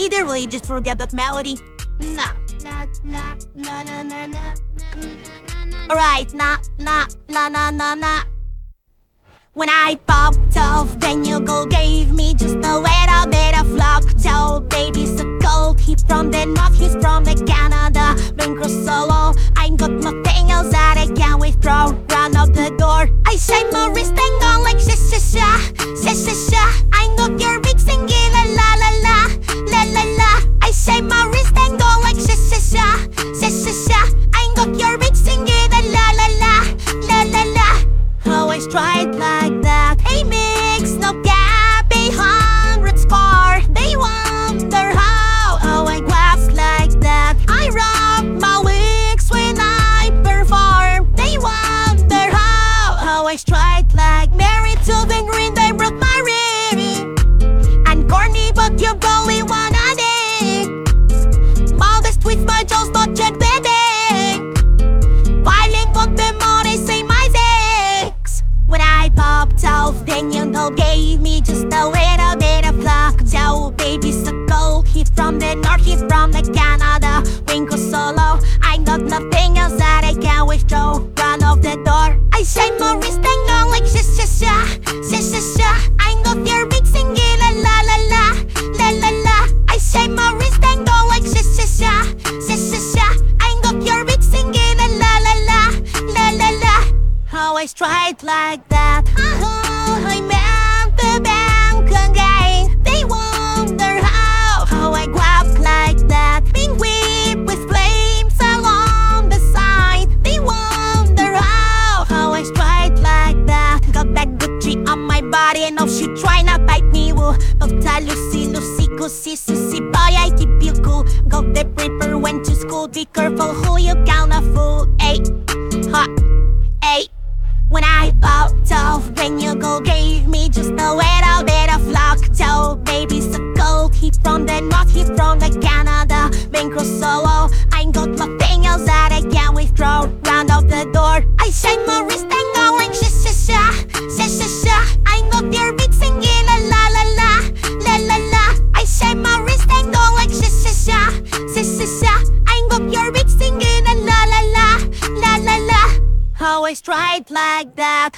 Literally just forget that melody. Nah. Alright, nah, nah, nah, nah, nah, nah. When I popped off, then you go gave me just a little bit of luck. Tell baby's a gold. He from the north, he's from the Canada. Been cross solo. I got nothing else that I can withdraw. Run out the door. I say my wrist and like sha sha sha, sha sha sha. I can withdraw. Run off the door. I say my wrist and go like sha sha sha, sha sha sha. I got your big singing la la la la, la la la. I say my wrist and go like sha sha sha, sha sha sha. I got your big singing la la la la, la la la. Always tried like that. Body, and now she try not bite me. Woo, Pagta Lucy, Lucy, Goosey, Susie, boy, I keep you cool. Got the paper, went to school. Be careful who you gonna fool. Hey, ha, hey. When I popped off, when you go gave me just a little bit of luck. Tell baby's a gold. He from the north, he from the Canada. Been cross solo. I got nothing else that I can withdraw. Round out the door. I shine my wrist sha sha sha. I got your big singing la la la la, la la la. Always tried like that.